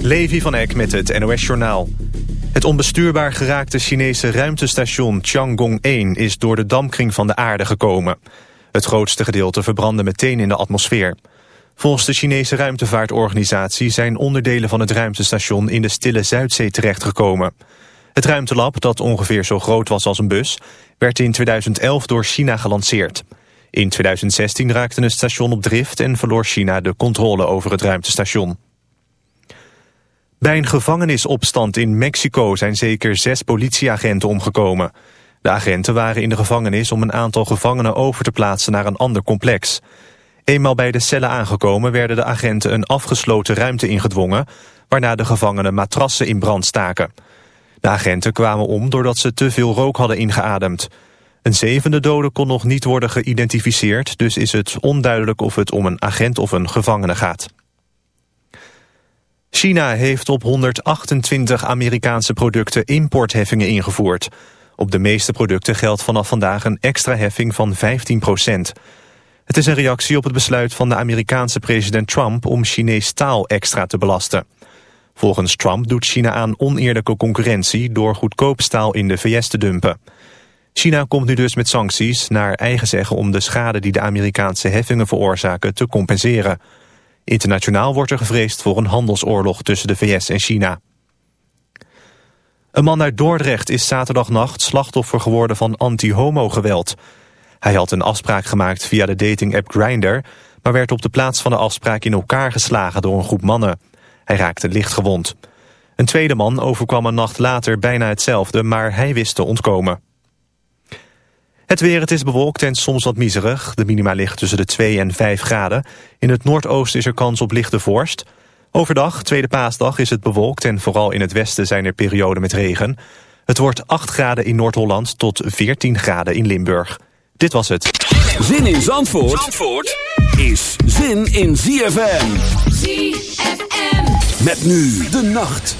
Levi van Eck met het NOS-journaal. Het onbestuurbaar geraakte Chinese ruimtestation Tiangong-1 is door de dampkring van de aarde gekomen. Het grootste gedeelte verbrandde meteen in de atmosfeer. Volgens de Chinese ruimtevaartorganisatie zijn onderdelen van het ruimtestation in de stille Zuidzee terechtgekomen. Het ruimtelab, dat ongeveer zo groot was als een bus, werd in 2011 door China gelanceerd. In 2016 raakte het station op drift en verloor China de controle over het ruimtestation. Bij een gevangenisopstand in Mexico zijn zeker zes politieagenten omgekomen. De agenten waren in de gevangenis om een aantal gevangenen over te plaatsen naar een ander complex. Eenmaal bij de cellen aangekomen werden de agenten een afgesloten ruimte ingedwongen... waarna de gevangenen matrassen in brand staken. De agenten kwamen om doordat ze te veel rook hadden ingeademd. Een zevende dode kon nog niet worden geïdentificeerd... dus is het onduidelijk of het om een agent of een gevangene gaat. China heeft op 128 Amerikaanse producten importheffingen ingevoerd. Op de meeste producten geldt vanaf vandaag een extra heffing van 15 procent. Het is een reactie op het besluit van de Amerikaanse president Trump... om Chinees staal extra te belasten. Volgens Trump doet China aan oneerlijke concurrentie... door goedkoop staal in de VS te dumpen. China komt nu dus met sancties naar eigen zeggen... om de schade die de Amerikaanse heffingen veroorzaken te compenseren... Internationaal wordt er gevreesd voor een handelsoorlog tussen de VS en China. Een man uit Dordrecht is zaterdagnacht slachtoffer geworden van anti-homo-geweld. Hij had een afspraak gemaakt via de dating-app Grindr... maar werd op de plaats van de afspraak in elkaar geslagen door een groep mannen. Hij raakte licht gewond. Een tweede man overkwam een nacht later bijna hetzelfde... maar hij wist te ontkomen. Het weer, het is bewolkt en soms wat miserig. De minima ligt tussen de 2 en 5 graden. In het noordoosten is er kans op lichte vorst. Overdag, tweede paasdag, is het bewolkt en vooral in het westen zijn er perioden met regen. Het wordt 8 graden in Noord-Holland tot 14 graden in Limburg. Dit was het. Zin in Zandvoort, Zandvoort is zin in ZFM. ZFM. Met nu de nacht.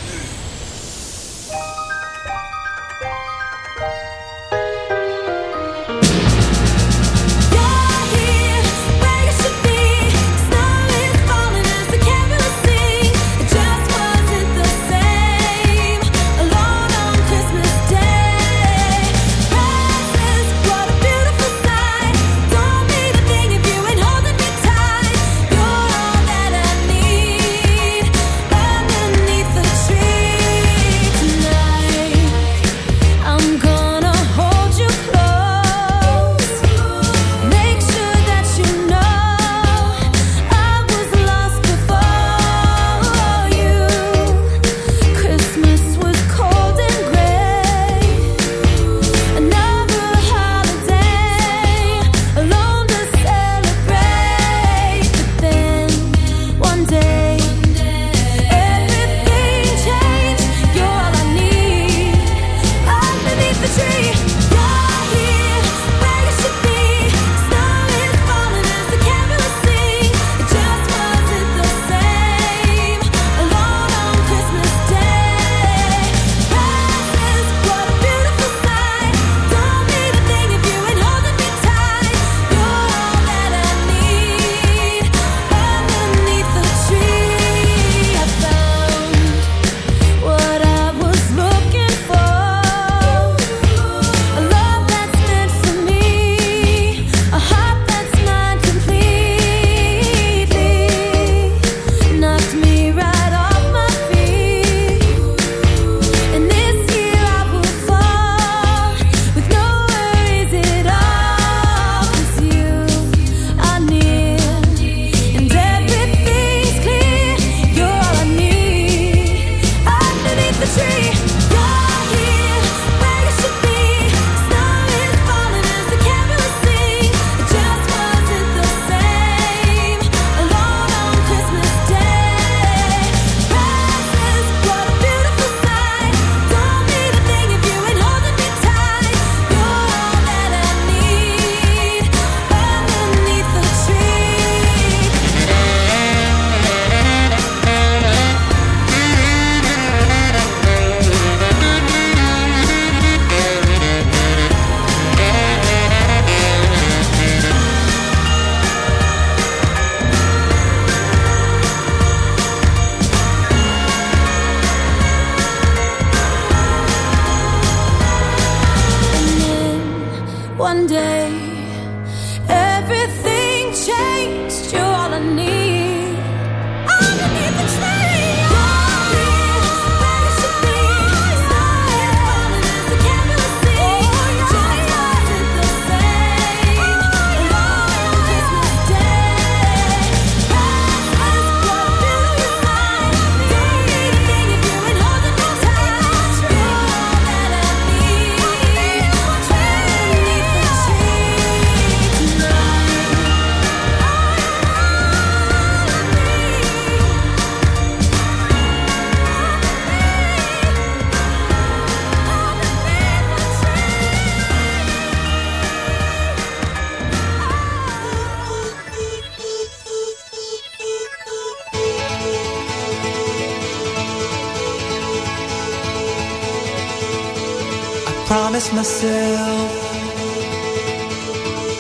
myself.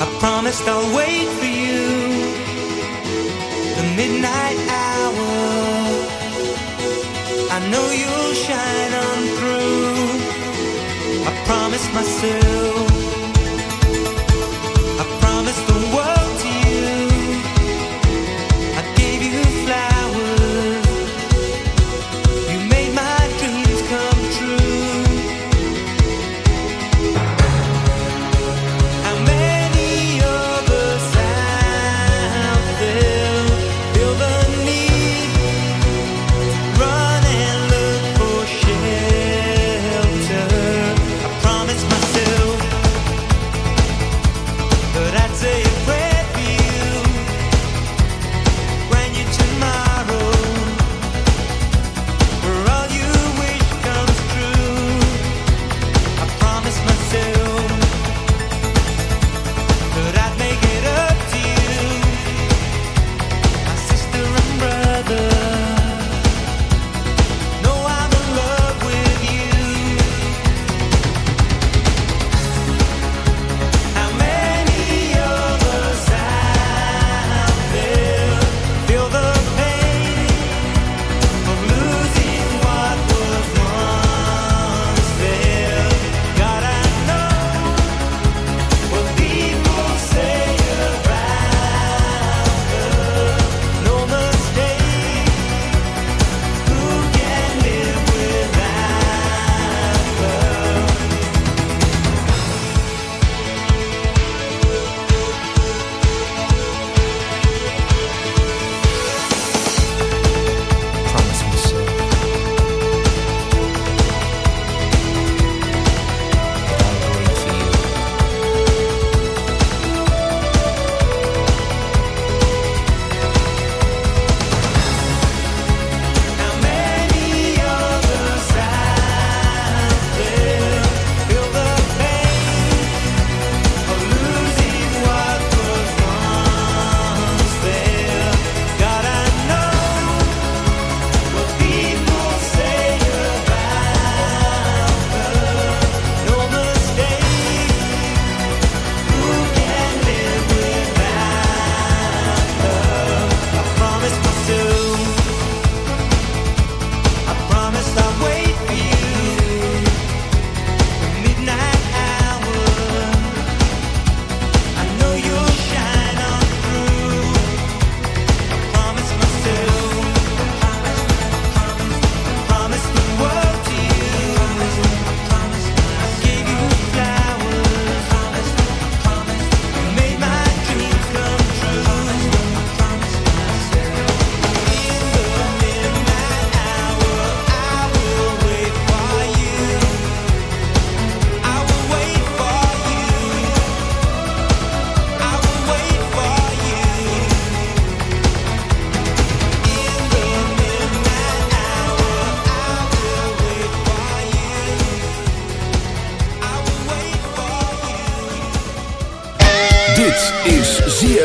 I promised I'll wait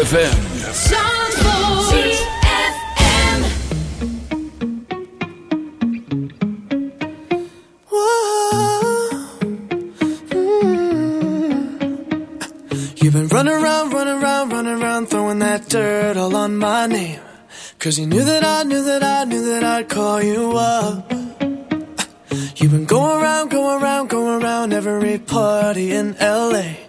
ZFM. dirt all on my name. Cause you knew that I knew that I knew that I'd call you up. You've been going around, going around, going around every party in LA.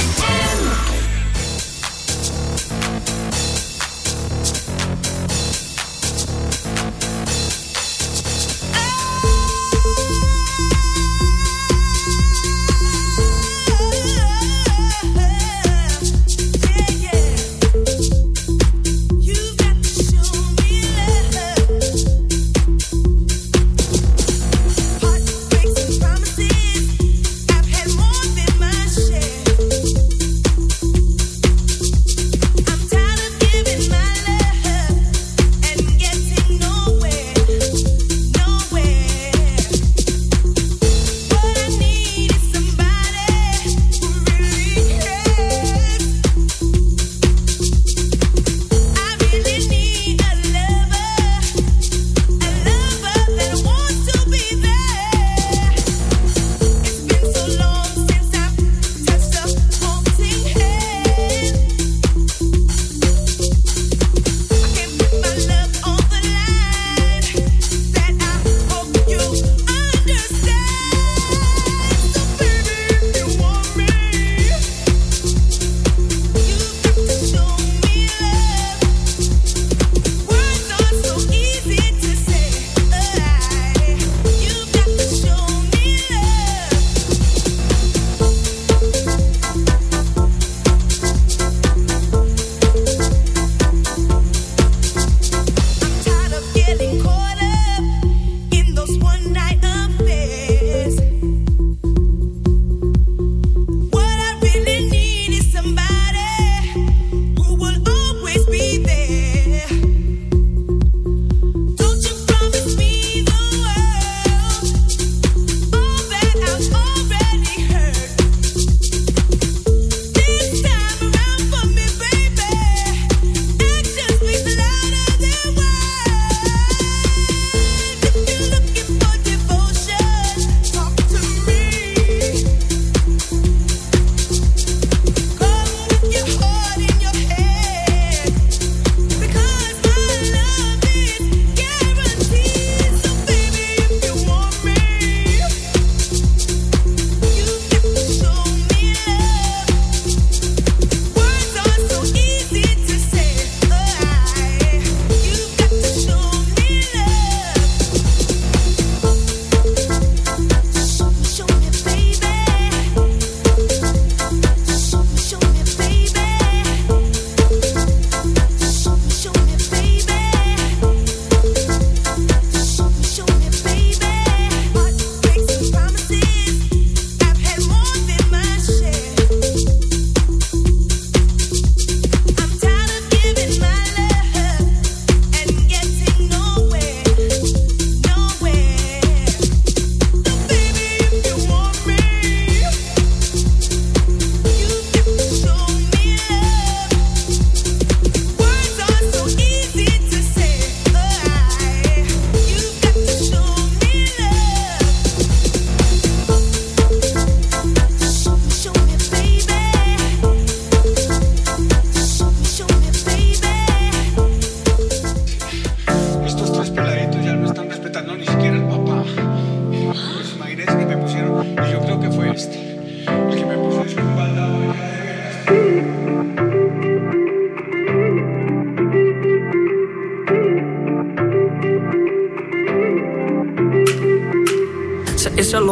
Christ.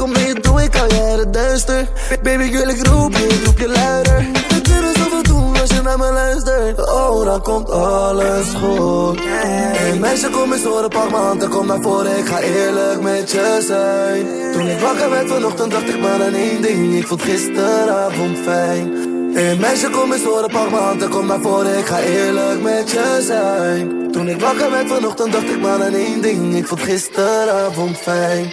Kom mee, doe ik al jaren duister. Baby, ik wil ik roep je, roep je luider. We kunnen zoveel doen als je naar me luistert. Oh, dan komt alles goed. Hey meisje, kom eens horen, pak mijn hand en kom naar voren. Ik ga eerlijk met je zijn. Toen ik wakker werd vanochtend, dacht ik maar aan één ding. Ik vond gisteravond fijn. Hey meisje, kom eens horen, pak mijn hand en kom naar voren. Ik ga eerlijk met je zijn. Toen ik wakker werd vanochtend, dacht ik maar aan één ding. Ik vond gisteravond fijn.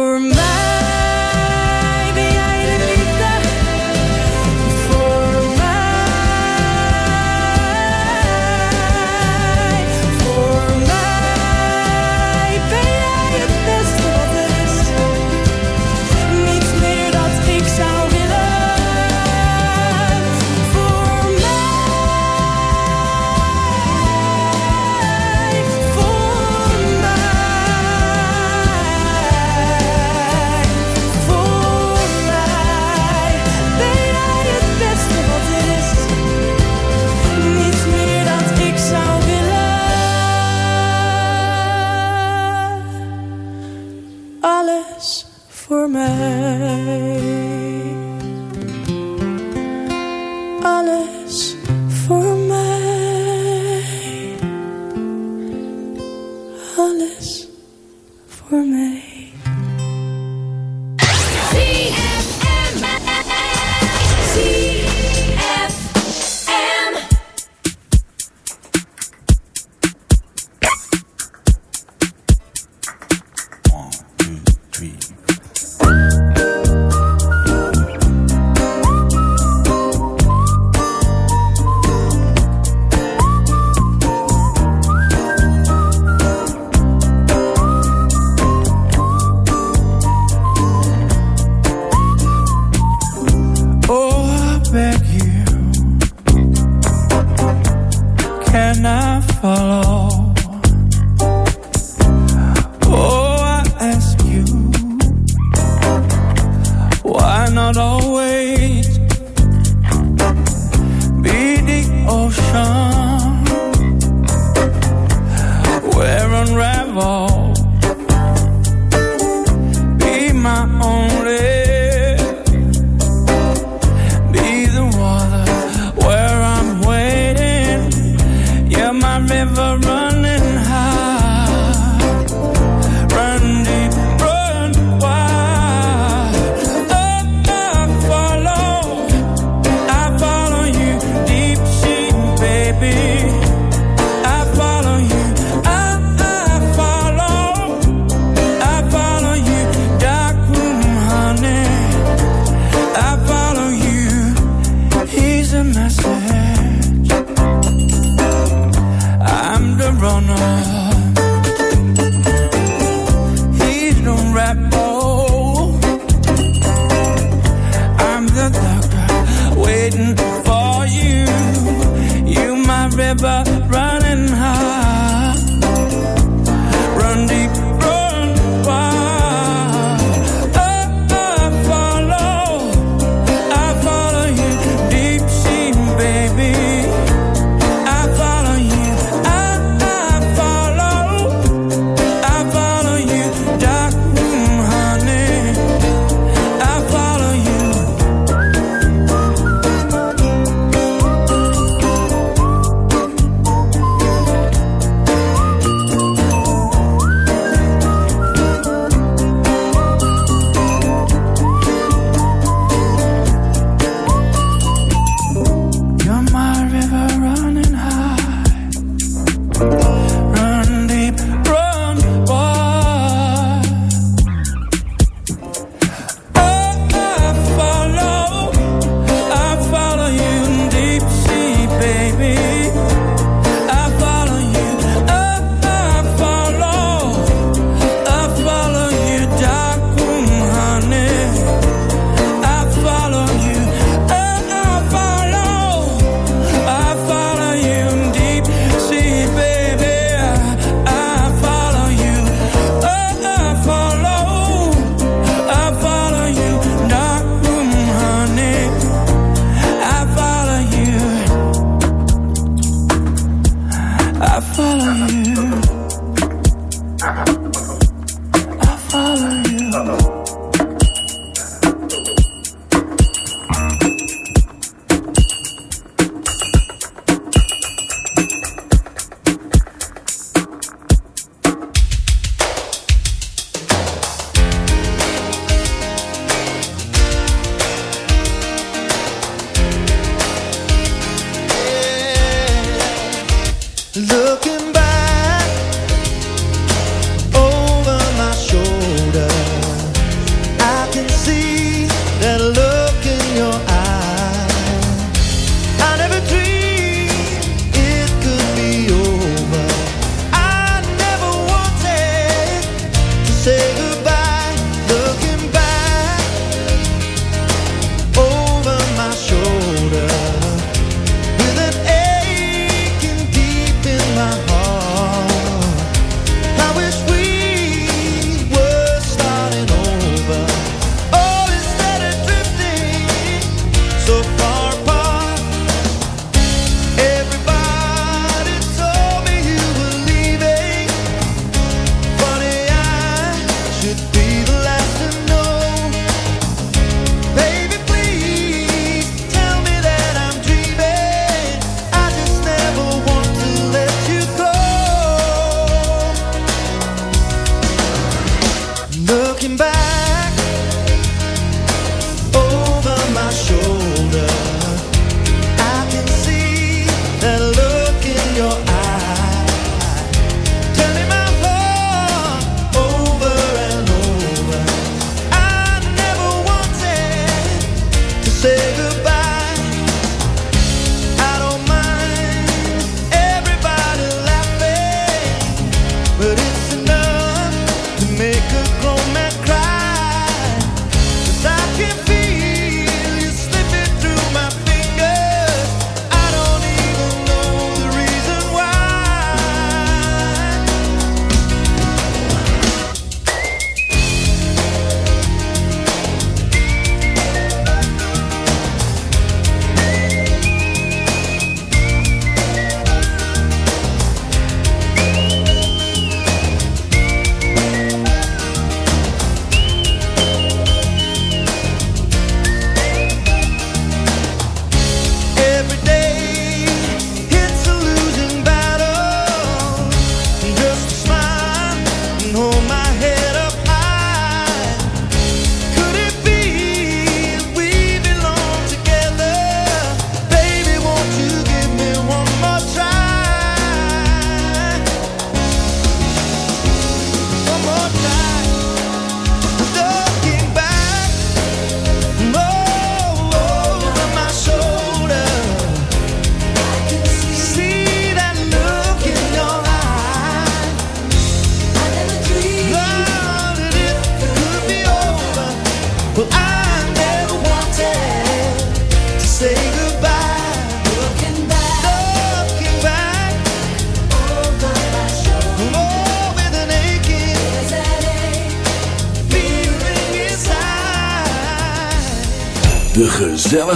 Looking